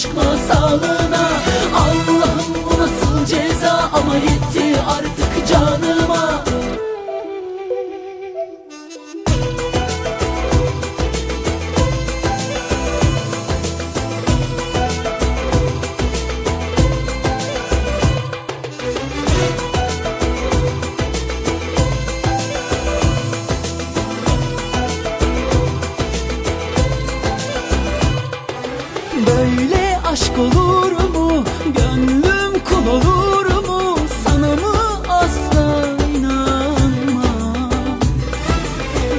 aşk masalına olur mu? Gönlüm kul olur mu? Sana mı asla inanmam?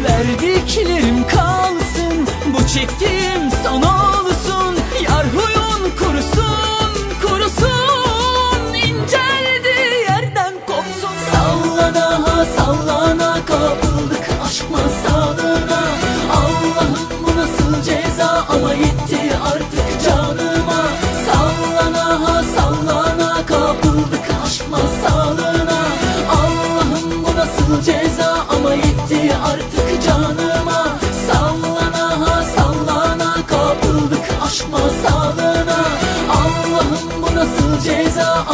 Verdiklerim kalsın Bu çektiğim son olsun. Yar huyun kurusun Kurusun. İnceldiği yerden kopsun. Salla daha sallana Kapıldık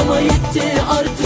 Ama yetti artık